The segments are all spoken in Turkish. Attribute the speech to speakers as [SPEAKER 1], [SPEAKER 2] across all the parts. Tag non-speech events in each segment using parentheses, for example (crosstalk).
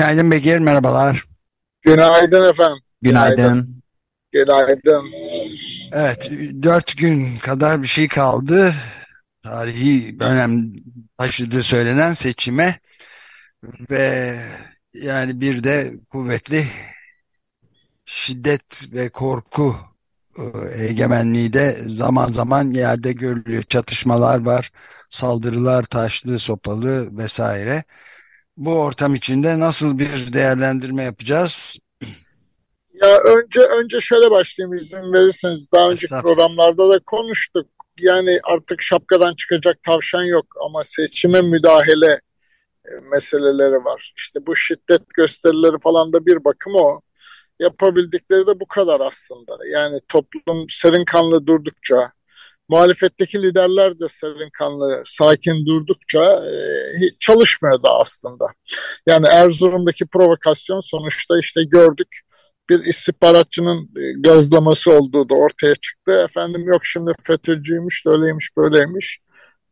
[SPEAKER 1] Günaydın Bekir, merhabalar.
[SPEAKER 2] Günaydın efendim.
[SPEAKER 3] Günaydın.
[SPEAKER 2] Günaydın.
[SPEAKER 1] Evet, dört gün kadar bir şey kaldı. Tarihi önem taşıdığı söylenen seçime ve yani bir de kuvvetli şiddet ve korku e, egemenliği de zaman zaman yerde görülüyor. Çatışmalar var, saldırılar taşlı, sopalı vesaire. Bu ortam içinde nasıl bir değerlendirme yapacağız?
[SPEAKER 2] Ya önce önce şöyle başlayayım izin verirseniz. Daha önceki programlarda da konuştuk. Yani artık şapkadan çıkacak tavşan yok ama seçime müdahale e, meseleleri var. İşte bu şiddet gösterileri falan da bir bakım o. Yapabildikleri de bu kadar aslında. Yani toplum serin kanlı durdukça, muhalefetteki liderler de serin kanlı, sakin durdukça e, hiç çalışmıyor da aslında. Yani Erzurum'daki provokasyon sonuçta işte gördük bir istihbaratçının e, gazlaması olduğu da ortaya çıktı. Efendim yok şimdi FETÖ'cüymüş, öyleymiş, böyleymiş.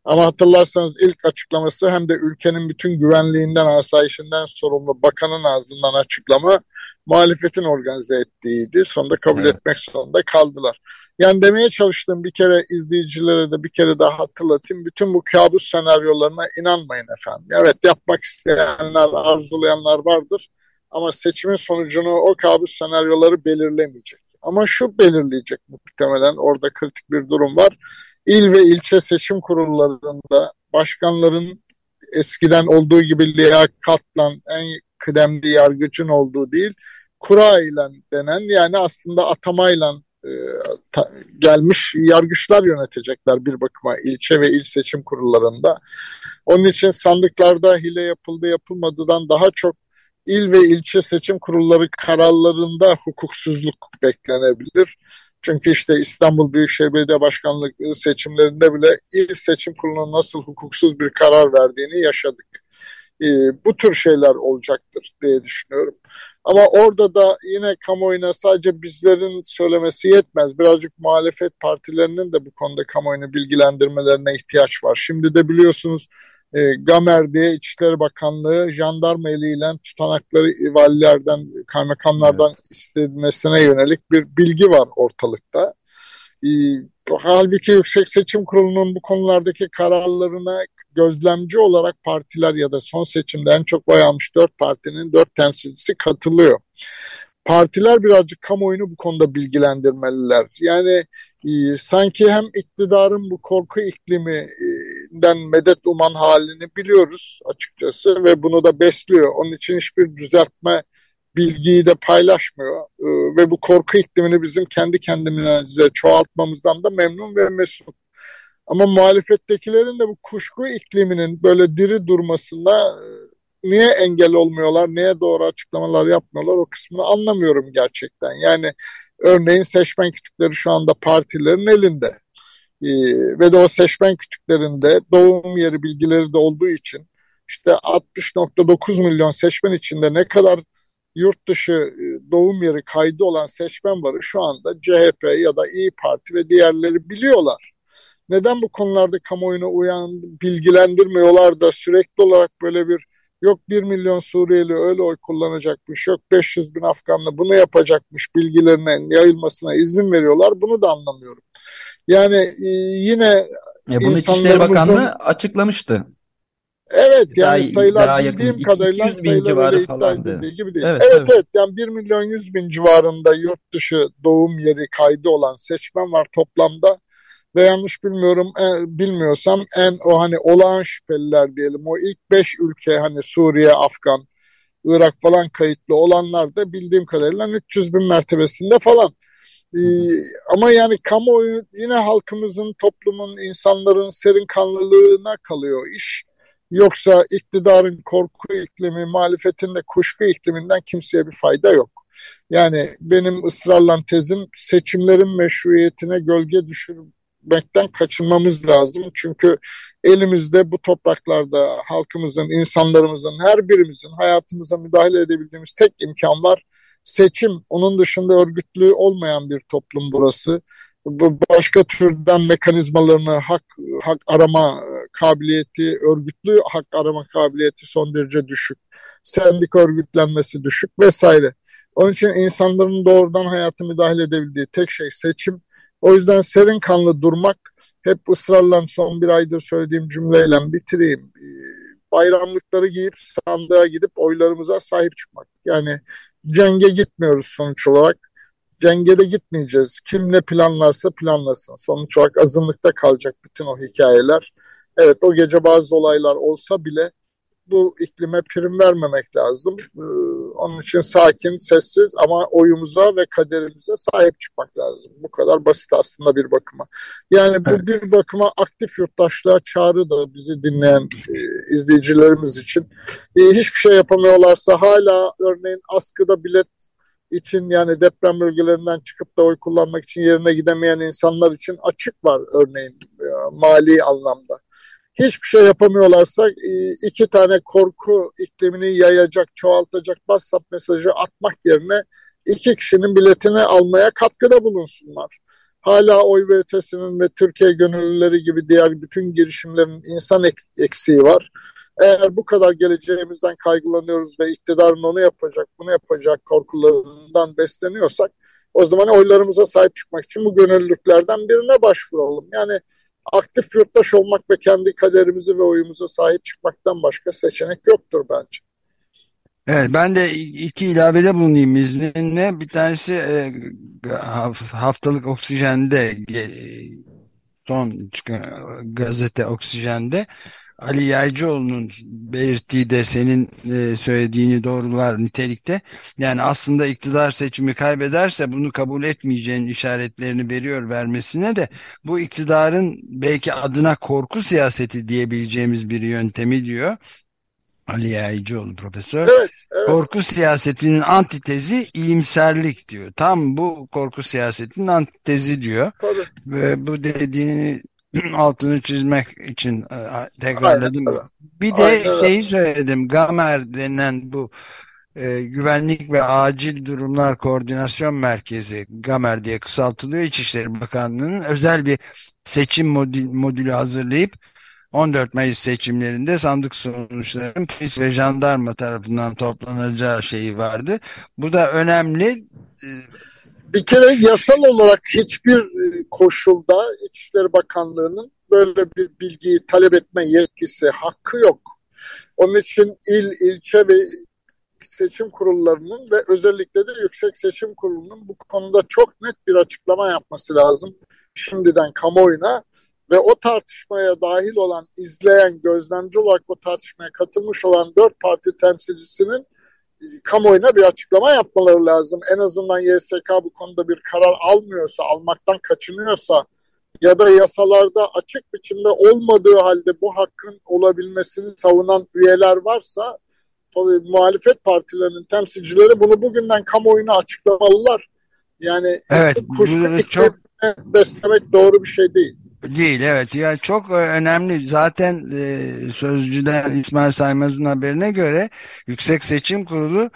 [SPEAKER 2] Ama hatırlarsanız ilk açıklaması hem de ülkenin bütün güvenliğinden, asayişinden sorumlu bakanın ağzından açıklama muhalefetin organize ettiğiydi. Sonunda kabul evet. etmek zorunda kaldılar. Yani demeye çalıştığım bir kere izleyicilere de bir kere daha hatırlatayım. Bütün bu kabus senaryolarına inanmayın efendim. Evet yapmak isteyenler, arzulayanlar vardır. Ama seçimin sonucunu o kabus senaryoları belirlemeyecek. Ama şu belirleyecek muhtemelen orada kritik bir durum var. İl ve ilçe seçim kurullarında başkanların eskiden olduğu gibi liyakatla en kıdemli yargıcın olduğu değil, kura ile denen yani aslında atamayla e, gelmiş yargıçlar yönetecekler bir bakıma ilçe ve il seçim kurullarında. Onun için sandıklarda hile yapıldı yapılmadıdan daha çok il ve ilçe seçim kurulları kararlarında hukuksuzluk beklenebilir. Çünkü işte İstanbul Büyükşehir Belediye Başkanlığı seçimlerinde bile il seçim kurulunun nasıl hukuksuz bir karar verdiğini yaşadık. Ee, bu tür şeyler olacaktır diye düşünüyorum. Ama orada da yine kamuoyuna sadece bizlerin söylemesi yetmez. Birazcık muhalefet partilerinin de bu konuda kamuoyunu bilgilendirmelerine ihtiyaç var. Şimdi de biliyorsunuz e, Gamer diye İçişleri Bakanlığı jandarma eliyle tutanakları valilerden, kaymakamlardan evet. istedilmesine yönelik bir bilgi var ortalıkta. E, halbuki Yüksek Seçim Kurulu'nun bu konulardaki kararlarına gözlemci olarak partiler ya da son seçimde en çok oy almış dört partinin dört temsilcisi katılıyor. Partiler birazcık kamuoyunu bu konuda bilgilendirmeliler. Yani e, sanki hem iktidarın bu korku ikliminden medet uman halini biliyoruz açıkçası ve bunu da besliyor. Onun için hiçbir düzeltme bilgiyi de paylaşmıyor e, ve bu korku iklimini bizim kendi kendimize çoğaltmamızdan da memnun ve mesut. Ama muhalefettekilerin de bu kuşku ikliminin böyle diri durmasında e, niye engel olmuyorlar, niye doğru açıklamalar yapmıyorlar o kısmını anlamıyorum gerçekten. Yani Örneğin seçmen kütükleri şu anda partilerin elinde. Ee, ve de o seçmen kütüklerinde doğum yeri bilgileri de olduğu için işte 60.9 milyon seçmen içinde ne kadar yurt dışı e, doğum yeri kaydı olan seçmen var şu anda CHP ya da İyi Parti ve diğerleri biliyorlar. Neden bu konularda kamuoyuna uyan bilgilendirmiyorlar da sürekli olarak böyle bir Yok 1 milyon Suriyeli öyle oy kullanacakmış. Yok 500 bin Afganlı bunu yapacakmış bilgilerinin yayılmasına izin veriyorlar. Bunu da anlamıyorum. Yani e, yine
[SPEAKER 3] ya bunu İçişleri Bakanlığı açıklamıştı.
[SPEAKER 2] Evet yani daha, sayılar daha bildiğim yakın, kadarıyla 200 bin civarı falan gibi değil. Evet, evet, evet yani 1 milyon 100 bin civarında yurt dışı doğum yeri kaydı olan seçmen var toplamda ve yanlış bilmiyorum e, bilmiyorsam en o hani olağan şüpheliler diyelim o ilk beş ülke hani Suriye, Afgan Irak falan kayıtlı olanlar da bildiğim kadarıyla 300 bin mertebesinde falan. Ama yani kamuoyu yine halkımızın, toplumun, insanların serin kanlılığına kalıyor iş. Yoksa iktidarın korku iklimi, muhalefetin de kuşku ikliminden kimseye bir fayda yok. Yani benim ısrarla tezim seçimlerin meşruiyetine gölge düşürmekten kaçınmamız lazım. Çünkü elimizde bu topraklarda halkımızın, insanlarımızın, her birimizin hayatımıza müdahale edebildiğimiz tek imkan var. Seçim, onun dışında örgütlü olmayan bir toplum burası. Başka türden mekanizmalarını hak, hak arama kabiliyeti, örgütlü hak arama kabiliyeti son derece düşük. Sendik örgütlenmesi düşük vesaire. Onun için insanların doğrudan hayata müdahale edebildiği tek şey seçim. O yüzden serin kanlı durmak hep ısrarla son bir aydır söylediğim cümleyle bitireyim. Ee, bayramlıkları giyip sandığa gidip oylarımıza sahip çıkmak. Yani cenge gitmiyoruz sonuç olarak. Cenge de gitmeyeceğiz. Kim ne planlarsa planlasın. Sonuç olarak azınlıkta kalacak bütün o hikayeler. Evet o gece bazı olaylar olsa bile bu iklime prim vermemek lazım. Ee, onun için sakin, sessiz ama oyumuza ve kaderimize sahip çıkmak lazım. Bu kadar basit aslında bir bakıma. Yani bu evet. bir bakıma aktif yurttaşlığa çağrı da bizi dinleyen e, izleyicilerimiz için. E, hiçbir şey yapamıyorlarsa hala örneğin askıda bilet için yani deprem bölgelerinden çıkıp da oy kullanmak için yerine gidemeyen insanlar için açık var örneğin e, mali anlamda hiçbir şey yapamıyorlarsa e, iki tane korku iklimini yayacak, çoğaltacak WhatsApp mesajı atmak yerine iki kişinin biletini almaya katkıda bulunsunlar. Hala oy ve ötesinin ve Türkiye gönüllüleri gibi diğer bütün girişimlerin insan eksiği var. Eğer bu kadar geleceğimizden kaygılanıyoruz ve iktidarın onu yapacak, bunu yapacak korkularından besleniyorsak o zaman oylarımıza sahip çıkmak için bu gönüllülüklerden birine başvuralım. Yani aktif yurttaş olmak ve kendi kaderimizi ve oyumuza sahip çıkmaktan başka seçenek yoktur bence.
[SPEAKER 1] Evet ben de iki ilavede bulunayım izninle. Bir tanesi e, haftalık oksijende son gazete oksijende Ali Yaycıoğlu'nun belirttiği de senin e, söylediğini doğrular nitelikte. Yani aslında iktidar seçimi kaybederse bunu kabul etmeyeceğin işaretlerini veriyor vermesine de bu iktidarın belki adına korku siyaseti diyebileceğimiz bir yöntemi diyor. Ali Yaycıoğlu profesör.
[SPEAKER 2] Evet, evet.
[SPEAKER 1] Korku siyasetinin antitezi iyimserlik diyor. Tam bu korku siyasetinin antitezi diyor.
[SPEAKER 2] Tabii.
[SPEAKER 1] Ve bu dediğini (clears throat) altını çizmek için e, tekrarladım. Aynen, bir de Aynen. şeyi söyledim. Gamer denen bu e, Güvenlik ve Acil Durumlar Koordinasyon Merkezi Gamer diye kısaltılıyor İçişleri Bakanlığı'nın özel bir seçim modül, modülü hazırlayıp 14 Mayıs seçimlerinde sandık sonuçlarının polis ve jandarma tarafından toplanacağı şeyi vardı. Bu da önemli.
[SPEAKER 2] Bir kere yasal olarak hiçbir e, koşulda İçişleri Bakanlığı'nın böyle bir bilgiyi talep etme yetkisi, hakkı yok. Onun için il, ilçe ve seçim kurullarının ve özellikle de Yüksek Seçim Kurulu'nun bu konuda çok net bir açıklama yapması lazım. Şimdiden kamuoyuna ve o tartışmaya dahil olan, izleyen, gözlemci olarak o tartışmaya katılmış olan dört parti temsilcisinin kamuoyuna bir açıklama yapmaları lazım. En azından YSK bu konuda bir karar almıyorsa, almaktan kaçınıyorsa ya da yasalarda açık biçimde olmadığı halde bu hakkın olabilmesini savunan üyeler varsa tabii muhalefet partilerinin temsilcileri bunu bugünden kamuoyuna açıklamalılar. Yani
[SPEAKER 1] evet, kuşku çok
[SPEAKER 2] beslemek doğru bir şey değil.
[SPEAKER 1] Değil evet ya çok önemli zaten e, sözcüden İsmail Saymaz'ın haberine göre Yüksek Seçim Kurulu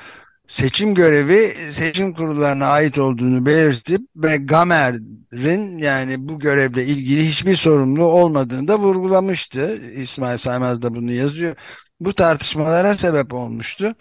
[SPEAKER 1] seçim görevi seçim kurullarına ait olduğunu belirtip ve Gamer'in yani bu görevle ilgili hiçbir sorumlu olmadığını da vurgulamıştı. İsmail Saymaz da bunu yazıyor. Bu tartışmalara sebep olmuştu.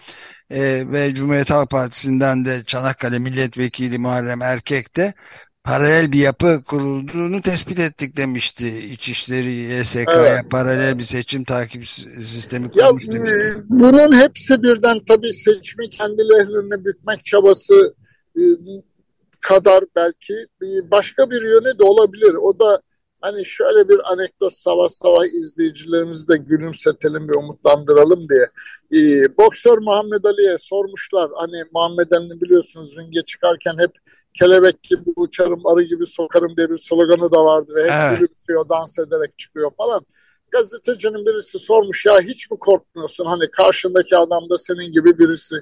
[SPEAKER 1] Ee, ve Cumhuriyet Halk Partisi'nden de Çanakkale Milletvekili Muharrem Erkek de paralel bir yapı kurulduğunu tespit ettik demişti. İçişleri YSK'ya evet. paralel bir seçim takip sistemi kurmuş ya,
[SPEAKER 2] demişti. E, bunun hepsi birden tabii seçimi kendi lehlerine bükmek çabası e, kadar belki başka bir yönü de olabilir. O da Hani şöyle bir anekdot sabah sabah izleyicilerimizi de gülümsetelim ve umutlandıralım diye. Ee, boksör Muhammed Ali'ye sormuşlar. Hani Muhammed Ali'ni biliyorsunuz ringe çıkarken hep kelebek gibi uçarım, arı gibi sokarım diye bir sloganı da vardı. Ve hep evet. gülümsüyor, dans ederek çıkıyor falan. Gazetecinin birisi sormuş ya hiç mi korkmuyorsun? Hani karşındaki adam da senin gibi birisi.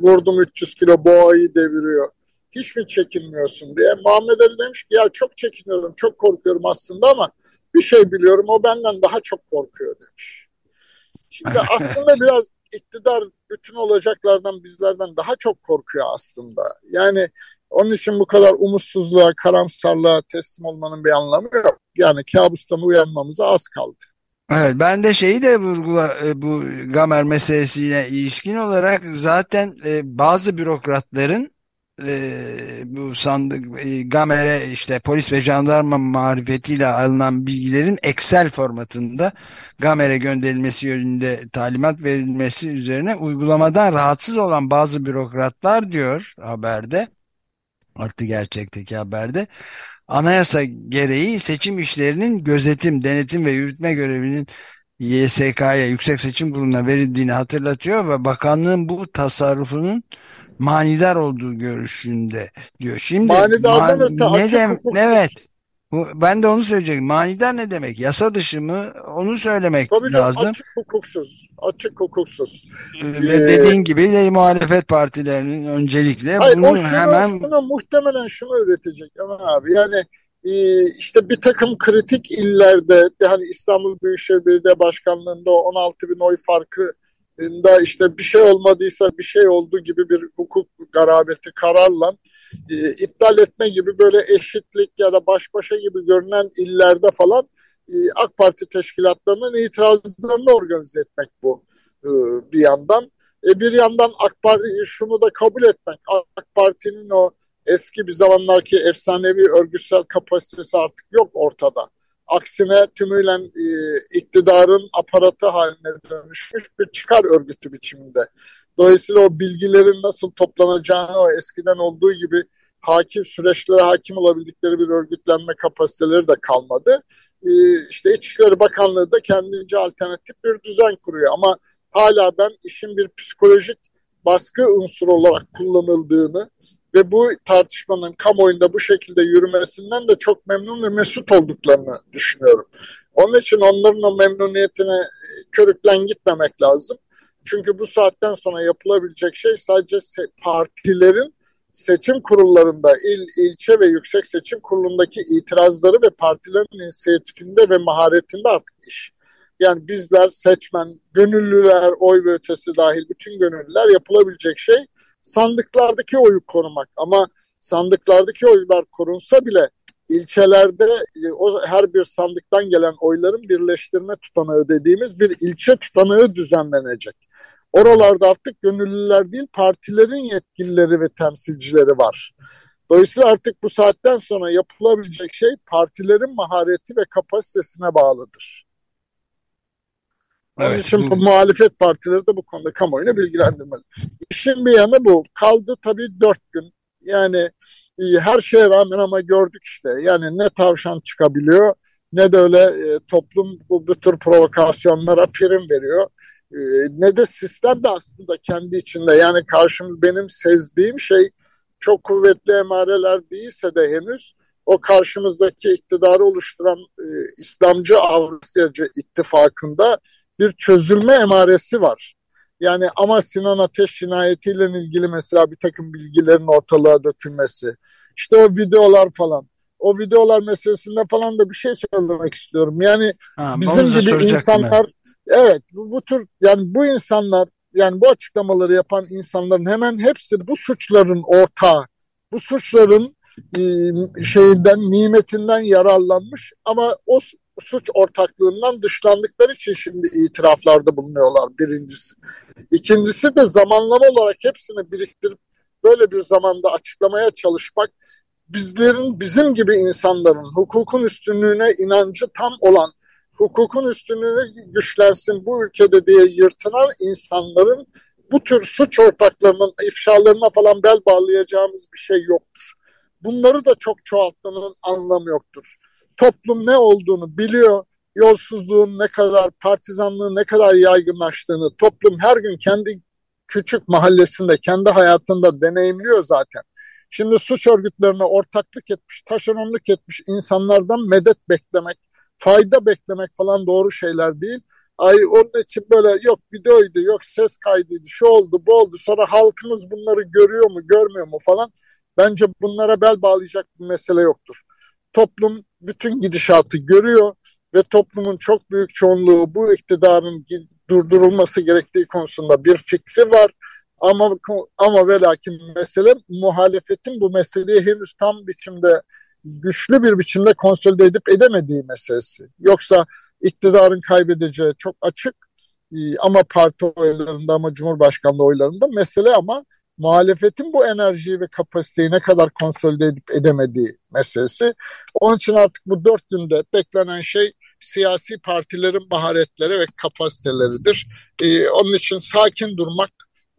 [SPEAKER 2] Vurdum 300 kilo boğayı deviriyor hiç mi çekinmiyorsun diye. Muhammed Ali demiş ki ya çok çekiniyorum, çok korkuyorum aslında ama bir şey biliyorum o benden daha çok korkuyor demiş. Şimdi (laughs) aslında biraz iktidar bütün olacaklardan bizlerden daha çok korkuyor aslında. Yani onun için bu kadar umutsuzluğa, karamsarlığa teslim olmanın bir anlamı yok. Yani kabustan uyanmamıza az kaldı.
[SPEAKER 1] Evet ben de şeyi de vurgula e, bu Gamer meselesiyle ilişkin olarak zaten e, bazı bürokratların e, bu sandık Gamer'e işte polis ve jandarma marifetiyle alınan bilgilerin Excel formatında Gamer'e gönderilmesi yönünde talimat verilmesi üzerine uygulamadan rahatsız olan bazı bürokratlar diyor haberde artı gerçekteki haberde anayasa gereği seçim işlerinin gözetim, denetim ve yürütme görevinin YSK'ya Yüksek Seçim Kurulu'na verildiğini hatırlatıyor ve bakanlığın bu tasarrufunun manidar olduğu görüşünde diyor. Şimdi
[SPEAKER 2] Manidardan man, öte
[SPEAKER 1] ne dem evet. Ben de onu söyleyecektim. Manidar ne demek? Yasa dışı mı? Onu söylemek Tabii lazım. Tabii
[SPEAKER 2] açık hukuksuz. Açık hukuksuz.
[SPEAKER 1] Ve ee, dediğin gibi de muhalefet partilerinin öncelikle hayır, bunu şunu, hemen...
[SPEAKER 2] Şunu, muhtemelen şunu üretecek Aman abi. Yani e, işte bir takım kritik illerde hani İstanbul Büyükşehir Belediye Başkanlığı'nda 16 bin oy farkı da işte bir şey olmadıysa bir şey oldu gibi bir hukuk garabeti kararla e, iptal etme gibi böyle eşitlik ya da baş başa gibi görünen illerde falan e, AK Parti teşkilatlarının itirazlarını organize etmek bu e, bir yandan. E, bir yandan AK Parti şunu da kabul etmek. AK Parti'nin o eski bir zamanlarki efsanevi örgütsel kapasitesi artık yok ortada. Aksine tümüyle iktidarın aparatı haline dönüşmüş bir çıkar örgütü biçiminde. Dolayısıyla o bilgilerin nasıl toplanacağını o eskiden olduğu gibi hakim süreçlere hakim olabildikleri bir örgütlenme kapasiteleri de kalmadı. Ee, işte İçişleri Bakanlığı da kendince alternatif bir düzen kuruyor ama hala ben işin bir psikolojik baskı unsuru olarak kullanıldığını ve bu tartışmanın kamuoyunda bu şekilde yürümesinden de çok memnun ve mesut olduklarını düşünüyorum. Onun için onların o memnuniyetine körüklen gitmemek lazım. Çünkü bu saatten sonra yapılabilecek şey sadece partilerin seçim kurullarında il, ilçe ve yüksek seçim kurulundaki itirazları ve partilerin inisiyatifinde ve maharetinde artık iş. Yani bizler seçmen, gönüllüler, oy ve ötesi dahil bütün gönüllüler yapılabilecek şey sandıklardaki oyu korumak. Ama sandıklardaki oylar korunsa bile ilçelerde e, o her bir sandıktan gelen oyların birleştirme tutanağı dediğimiz bir ilçe tutanağı düzenlenecek. Oralarda artık gönüllüler değil partilerin yetkilileri ve temsilcileri var. Dolayısıyla artık bu saatten sonra yapılabilecek şey partilerin mahareti ve kapasitesine bağlıdır. Onun evet, için bu muhalefet partileri de bu konuda kamuoyunu bilgilendirmeli. İşin bir yanı bu. Kaldı tabii dört gün. Yani iyi, her şeye rağmen ama gördük işte. Yani ne tavşan çıkabiliyor ne de öyle e, toplum bu, bu tür provokasyonlara prim veriyor. E, ne de sistem de aslında kendi içinde. Yani karşım benim sezdiğim şey çok kuvvetli emareler değilse de henüz o karşımızdaki iktidarı oluşturan e, İslamcı Avrasyacı ittifakında bir çözülme emaresi var. Yani ama Sinan Ateş cinayetiyle ilgili mesela bir takım bilgilerin ortalığa dökülmesi. İşte o videolar falan. O videolar meselesinde falan da bir şey söylemek istiyorum. Yani ha, bizim gibi insanlar evet bu, bu tür yani bu insanlar yani bu açıklamaları yapan insanların hemen hepsi bu suçların ortağı. Bu suçların e, şeyinden nimetinden yararlanmış ama o suç ortaklığından dışlandıkları için şimdi itiraflarda bulunuyorlar birincisi. İkincisi de zamanlama olarak hepsini biriktirip böyle bir zamanda açıklamaya çalışmak bizlerin bizim gibi insanların hukukun üstünlüğüne inancı tam olan hukukun üstünlüğü güçlensin bu ülkede diye yırtınan insanların bu tür suç ortaklarının ifşalarına falan bel bağlayacağımız bir şey yoktur. Bunları da çok çoğaltmanın anlamı yoktur. Toplum ne olduğunu biliyor. Yolsuzluğun ne kadar, partizanlığın ne kadar yaygınlaştığını toplum her gün kendi küçük mahallesinde, kendi hayatında deneyimliyor zaten. Şimdi suç örgütlerine ortaklık etmiş, taşeronluk etmiş insanlardan medet beklemek, fayda beklemek falan doğru şeyler değil. Ay onun için böyle yok videoydu, yok ses kaydıydı, şu oldu, bu oldu. Sonra halkımız bunları görüyor mu, görmüyor mu falan. Bence bunlara bel bağlayacak bir mesele yoktur. Toplum bütün gidişatı görüyor ve toplumun çok büyük çoğunluğu bu iktidarın durdurulması gerektiği konusunda bir fikri var. Ama ama ve lakin mesele muhalefetin bu meseleyi henüz tam biçimde güçlü bir biçimde konsolide edip edemediği meselesi. Yoksa iktidarın kaybedeceği çok açık e, ama parti oylarında ama Cumhurbaşkanlığı oylarında mesele ama muhalefetin bu enerjiyi ve kapasiteyi ne kadar konsolide edip edemediği meselesi. Onun için artık bu dört günde beklenen şey siyasi partilerin maharetleri ve kapasiteleridir. Ee, onun için sakin durmak,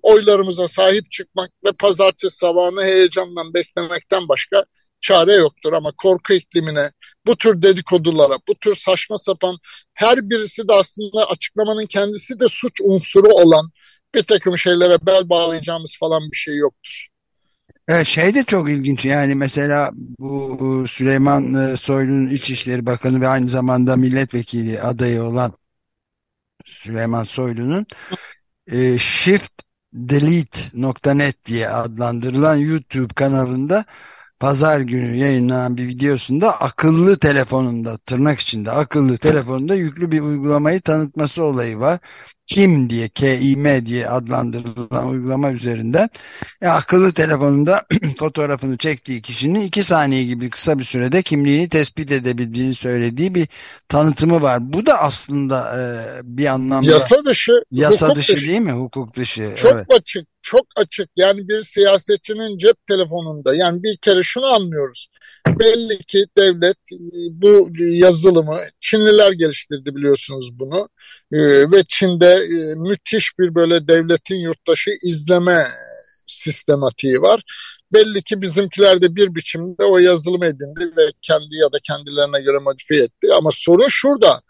[SPEAKER 2] oylarımıza sahip çıkmak ve pazartesi sabahını heyecanla beklemekten başka çare yoktur ama korku iklimine, bu tür dedikodulara, bu tür saçma sapan her birisi de aslında açıklamanın kendisi de suç unsuru olan bir takım şeylere bel bağlayacağımız falan bir şey yoktur.
[SPEAKER 1] Evet, şey de çok ilginç yani mesela bu Süleyman e, Soylu'nun İçişleri Bakanı ve aynı zamanda milletvekili adayı olan Süleyman Soylu'nun e, shiftdelete.net diye adlandırılan YouTube kanalında pazar günü yayınlanan bir videosunda akıllı telefonunda tırnak içinde akıllı telefonunda yüklü bir uygulamayı tanıtması olayı var. Kim diye KİM diye adlandırılan uygulama üzerinden e, akıllı telefonunda (clears throat) fotoğrafını çektiği kişinin iki saniye gibi kısa bir sürede kimliğini tespit edebildiğini söylediği bir tanıtımı var. Bu da aslında e, bir anlamda
[SPEAKER 2] yasa dışı,
[SPEAKER 1] yasa dışı, dışı değil mi? Hukuk dışı.
[SPEAKER 2] Çok evet. açık, çok açık. Yani bir siyasetçinin cep telefonunda yani bir kere şunu anlıyoruz. Belli ki devlet e, bu yazılımı Çinliler geliştirdi biliyorsunuz bunu. Ee, ve Çin'de e, müthiş bir böyle devletin yurttaşı izleme sistematiği var. Belli ki bizimkiler de bir biçimde o yazılımı edindi ve kendi ya da kendilerine göre modifiye etti. Ama sorun şurada.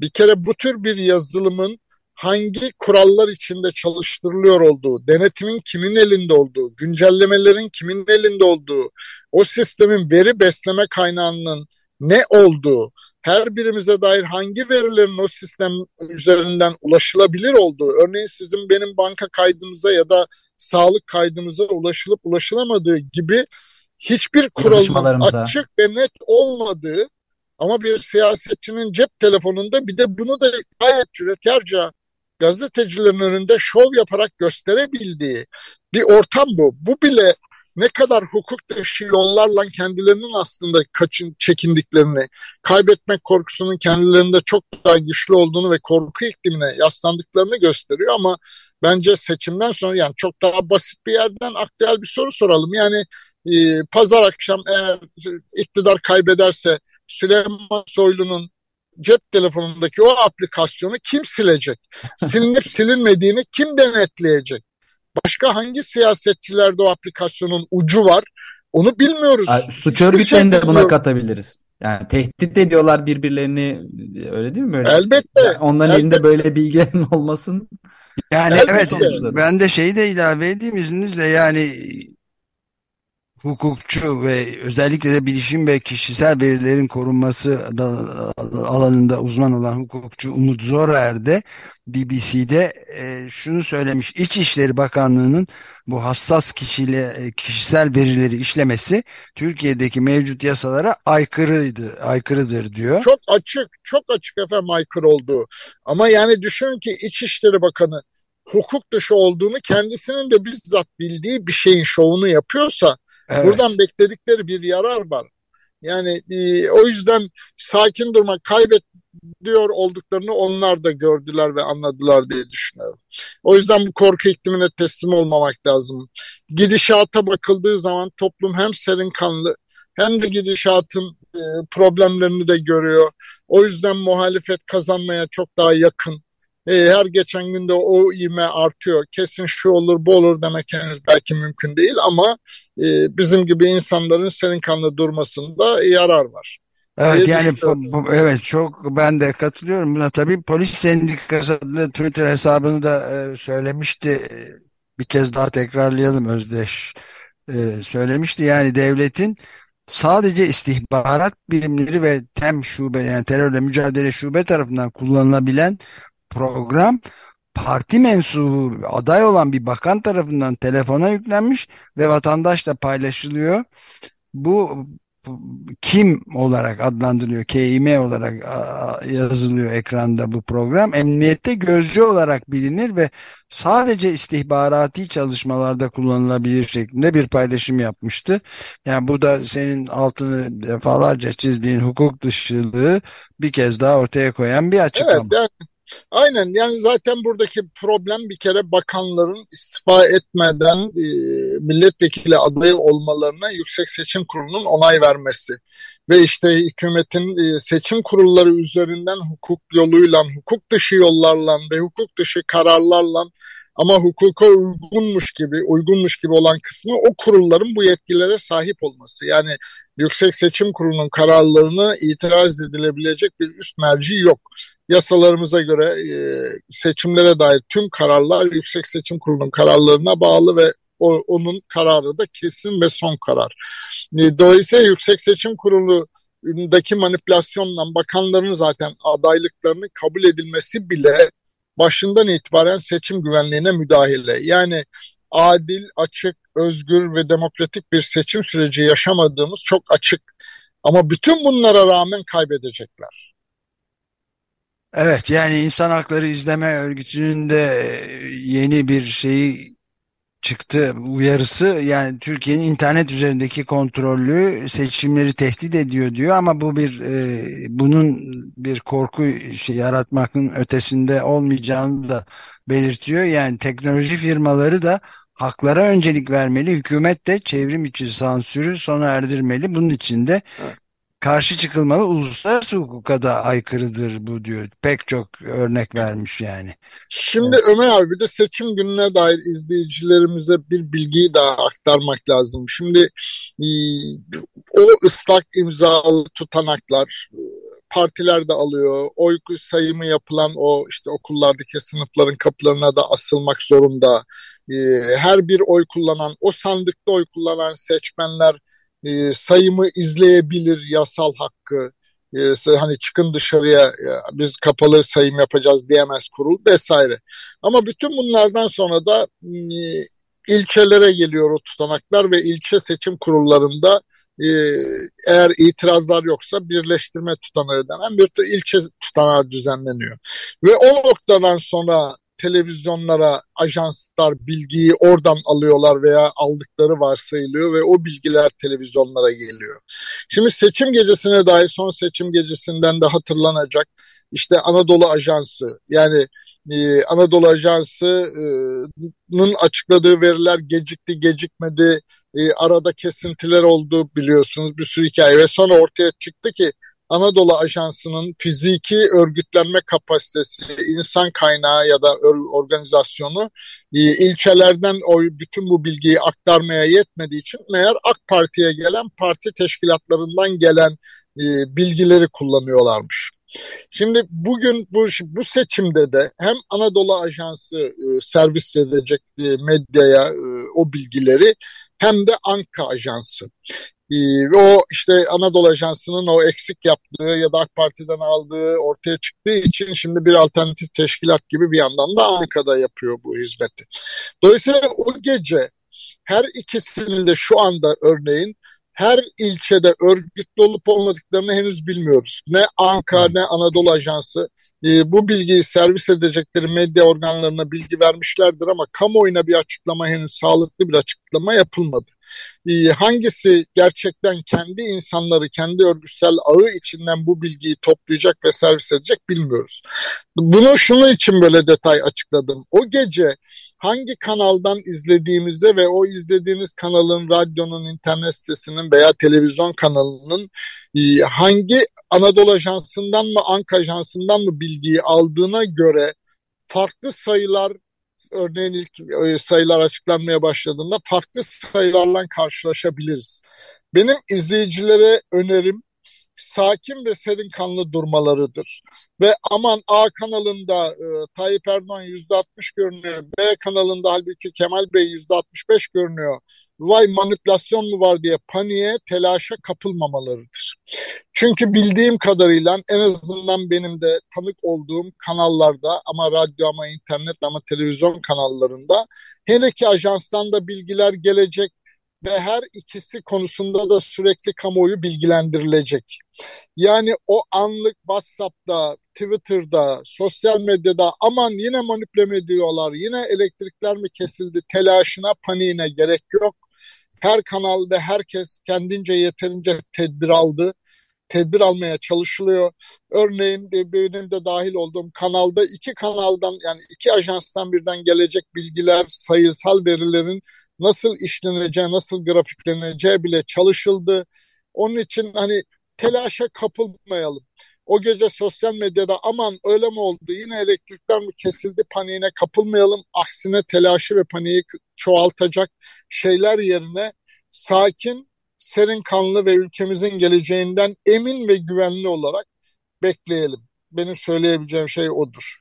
[SPEAKER 2] Bir kere bu tür bir yazılımın hangi kurallar içinde çalıştırılıyor olduğu, denetimin kimin elinde olduğu, güncellemelerin kimin elinde olduğu, o sistemin veri besleme kaynağının ne olduğu, her birimize dair hangi verilerin o sistem üzerinden ulaşılabilir olduğu, örneğin sizin benim banka kaydımıza ya da sağlık kaydımıza ulaşılıp ulaşılamadığı gibi hiçbir kuralın açık ve net olmadığı ama bir siyasetçinin cep telefonunda bir de bunu da gayet cüretkarca gazetecilerin önünde şov yaparak gösterebildiği bir ortam bu. Bu bile ne kadar hukuk dışı yollarla kendilerinin aslında kaçın çekindiklerini, kaybetmek korkusunun kendilerinde çok daha güçlü olduğunu ve korku iklimine yaslandıklarını gösteriyor ama bence seçimden sonra yani çok daha basit bir yerden aktüel bir soru soralım. Yani e, pazar akşam eğer iktidar kaybederse Süleyman Soylu'nun cep telefonundaki o aplikasyonu kim silecek? Silinip silinmediğini kim denetleyecek? Başka hangi siyasetçilerde o aplikasyonun ucu var? Onu bilmiyoruz.
[SPEAKER 3] Yani, suç örgütlerini şey de buna katabiliriz. Yani tehdit ediyorlar birbirlerini öyle değil mi? Böyle?
[SPEAKER 2] Elbette.
[SPEAKER 3] Yani onların
[SPEAKER 2] elbette.
[SPEAKER 3] elinde böyle bilgilerin (laughs) olmasın.
[SPEAKER 1] Yani elbette. evet ben de şeyi de ilave edeyim izninizle yani hukukçu ve özellikle de bilişim ve kişisel verilerin korunması alanında uzman olan hukukçu Umut Zorer de BBC'de e, şunu söylemiş. İçişleri Bakanlığı'nın bu hassas kişiyle, e, kişisel verileri işlemesi Türkiye'deki mevcut yasalara aykırıydı, aykırıdır diyor.
[SPEAKER 2] Çok açık, çok açık efendim aykırı olduğu. Ama yani düşünün ki İçişleri Bakanı hukuk dışı olduğunu kendisinin de bizzat bildiği bir şeyin şovunu yapıyorsa Evet. Buradan bekledikleri bir yarar var. Yani e, o yüzden sakin durmak, kaybediyor olduklarını onlar da gördüler ve anladılar diye düşünüyorum. O yüzden bu korku iklimine teslim olmamak lazım. Gidişata bakıldığı zaman toplum hem serin kanlı hem de gidişatın e, problemlerini de görüyor. O yüzden muhalefet kazanmaya çok daha yakın. E, her geçen günde o ivme artıyor. Kesin şu olur bu olur demek henüz belki mümkün değil ama e, bizim gibi insanların serin kanlı durmasında yarar var.
[SPEAKER 1] Evet yani bu, evet çok ben de katılıyorum buna tabii polis sendikası adlı Twitter hesabını da e, söylemişti bir kez daha tekrarlayalım Özdeş e, söylemişti yani devletin sadece istihbarat birimleri ve TEM şube yani terörle mücadele şube tarafından kullanılabilen program parti mensubu aday olan bir bakan tarafından telefona yüklenmiş ve vatandaşla paylaşılıyor. Bu kim olarak adlandırılıyor, KİM olarak yazılıyor ekranda bu program. Emniyette gözcü olarak bilinir ve sadece istihbarati çalışmalarda kullanılabilir şeklinde bir paylaşım yapmıştı. Yani bu da senin altını defalarca çizdiğin hukuk dışılığı bir kez daha ortaya koyan bir açıklama.
[SPEAKER 2] Evet, yani Aynen yani zaten buradaki problem bir kere bakanların istifa etmeden e, milletvekili adayı olmalarına Yüksek Seçim Kurulu'nun onay vermesi. Ve işte hükümetin e, seçim kurulları üzerinden hukuk yoluyla, hukuk dışı yollarla ve hukuk dışı kararlarla ama hukuka uygunmuş gibi, uygunmuş gibi olan kısmı o kurulların bu yetkilere sahip olması. Yani Yüksek Seçim Kurulu'nun kararlarına itiraz edilebilecek bir üst merci yok. Yasalarımıza göre e, seçimlere dair tüm kararlar Yüksek Seçim Kurulu'nun kararlarına bağlı ve onun kararı da kesin ve son karar. E, dolayısıyla Yüksek Seçim Kurulu'ndaki manipülasyonla bakanların zaten adaylıklarının kabul edilmesi bile başından itibaren seçim güvenliğine müdahale. Yani adil, açık, özgür ve demokratik bir seçim süreci yaşamadığımız çok açık. Ama bütün bunlara rağmen kaybedecekler.
[SPEAKER 1] Evet yani insan hakları izleme örgütünün de yeni bir şeyi çıktı uyarısı yani Türkiye'nin internet üzerindeki kontrollü seçimleri tehdit ediyor diyor ama bu bir e, bunun bir korku şey, yaratmakın ötesinde olmayacağını da belirtiyor. Yani teknoloji firmaları da haklara öncelik vermeli. Hükümet de çevrim içi sansürü sona erdirmeli. Bunun için de evet karşı çıkılmalı. Uluslararası hukuka da aykırıdır bu diyor. Pek çok örnek vermiş yani.
[SPEAKER 2] Şimdi evet. Ömer abi bir de seçim gününe dair izleyicilerimize bir bilgiyi daha aktarmak lazım. Şimdi e, o ıslak imzalı tutanaklar partiler de alıyor. Oy sayımı yapılan o işte okullardaki sınıfların kapılarına da asılmak zorunda. E, her bir oy kullanan, o sandıkta oy kullanan seçmenler e, sayımı izleyebilir yasal hakkı. E, hani çıkın dışarıya e, biz kapalı sayım yapacağız diyemez kurul vesaire. Ama bütün bunlardan sonra da ilçelere geliyor o tutanaklar ve ilçe seçim kurullarında eğer itirazlar yoksa birleştirme tutanağı denen bir ilçe tutanağı düzenleniyor. Ve o noktadan sonra televizyonlara ajanslar bilgiyi oradan alıyorlar veya aldıkları varsayılıyor ve o bilgiler televizyonlara geliyor. Şimdi seçim gecesine dair son seçim gecesinden de hatırlanacak işte Anadolu Ajansı yani e, Anadolu Ajansı'nın açıkladığı veriler gecikti gecikmedi e, arada kesintiler oldu biliyorsunuz bir sürü hikaye ve sonra ortaya çıktı ki Anadolu Ajansı'nın fiziki örgütlenme kapasitesi, insan kaynağı ya da organizasyonu e, ilçelerden o bütün bu bilgiyi aktarmaya yetmediği için meğer AK Parti'ye gelen parti teşkilatlarından gelen e, bilgileri kullanıyorlarmış. Şimdi bugün bu, bu seçimde de hem Anadolu Ajansı e, servis edecek e, medyaya e, o bilgileri hem de Anka Ajansı. Ee, o işte Anadolu Ajansı'nın o eksik yaptığı ya da AK Parti'den aldığı ortaya çıktığı için şimdi bir alternatif teşkilat gibi bir yandan da Ankara'da yapıyor bu hizmeti. Dolayısıyla o gece her ikisinin de şu anda örneğin her ilçede örgütlü olup olmadıklarını henüz bilmiyoruz. Ne Anka ne Anadolu Ajansı e, bu bilgiyi servis edecekleri medya organlarına bilgi vermişlerdir ama kamuoyuna bir açıklama henüz sağlıklı bir açıklama yapılmadı. E, hangisi gerçekten kendi insanları, kendi örgütsel ağı içinden bu bilgiyi toplayacak ve servis edecek bilmiyoruz. Bunu şunun için böyle detay açıkladım. O gece hangi kanaldan izlediğimizde ve o izlediğiniz kanalın, radyonun, internet sitesinin veya televizyon kanalının e, hangi Anadolu Ajansı'ndan mı, Anka Ajansı'ndan mı bilgiyi aldığına göre farklı sayılar örneğin ilk e, sayılar açıklanmaya başladığında farklı sayılarla karşılaşabiliriz. Benim izleyicilere önerim sakin ve serin kanlı durmalarıdır. Ve aman A kanalında e, Tayyip Erdoğan yüzde 60 görünüyor, B kanalında halbuki Kemal Bey yüzde 65 görünüyor. Vay manipülasyon mu var diye paniğe, telaşa kapılmamalarıdır. Çünkü bildiğim kadarıyla en azından benim de tanık olduğum kanallarda ama radyo ama internet ama televizyon kanallarında hele ki ajanstan da bilgiler gelecek ve her ikisi konusunda da sürekli kamuoyu bilgilendirilecek. Yani o anlık WhatsApp'ta, Twitter'da, sosyal medyada aman yine manipüle ediyorlar, yine elektrikler mi kesildi telaşına, paniğine gerek yok. Her kanal ve herkes kendince yeterince tedbir aldı. Tedbir almaya çalışılıyor. Örneğin benim de dahil olduğum kanalda iki kanaldan yani iki ajanstan birden gelecek bilgiler, sayısal verilerin nasıl işleneceği, nasıl grafikleneceği bile çalışıldı. Onun için hani telaşa kapılmayalım. O gece sosyal medyada aman öyle mi oldu yine elektrikler mi kesildi paniğine kapılmayalım. Aksine telaşı ve paniği çoğaltacak şeyler yerine sakin, serin kanlı ve ülkemizin geleceğinden emin ve güvenli olarak bekleyelim. Benim söyleyebileceğim şey odur.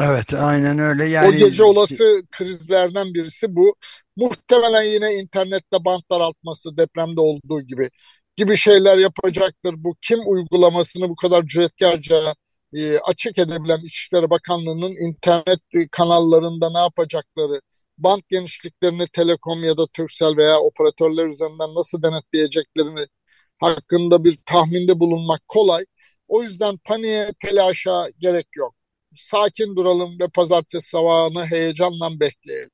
[SPEAKER 1] Evet aynen öyle. Yani...
[SPEAKER 2] O gece olası krizlerden birisi bu. Muhtemelen yine internette bant daraltması depremde olduğu gibi gibi şeyler yapacaktır. Bu kim uygulamasını bu kadar cüretkarca e, açık edebilen İçişleri Bakanlığı'nın internet kanallarında ne yapacakları, bant genişliklerini Telekom ya da Turkcell veya operatörler üzerinden nasıl denetleyeceklerini hakkında bir tahminde bulunmak kolay. O yüzden paniğe, telaşa gerek yok. Sakin duralım ve pazartesi sabahını heyecanla bekleyelim.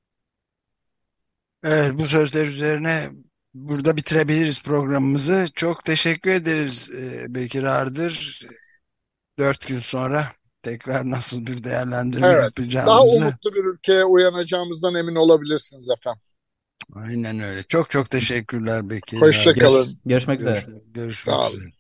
[SPEAKER 1] Evet bu sözler üzerine burada bitirebiliriz programımızı. Çok teşekkür ederiz e, Bekir Ardır. Dört gün sonra tekrar nasıl bir değerlendirme evet, yapacağımızı.
[SPEAKER 2] Daha umutlu bir ülkeye uyanacağımızdan emin olabilirsiniz efendim.
[SPEAKER 1] Aynen öyle. Çok çok teşekkürler Bekir.
[SPEAKER 2] Hoşçakalın.
[SPEAKER 3] Görüş, görüşmek üzere.
[SPEAKER 1] Görüş, görüşmek üzere.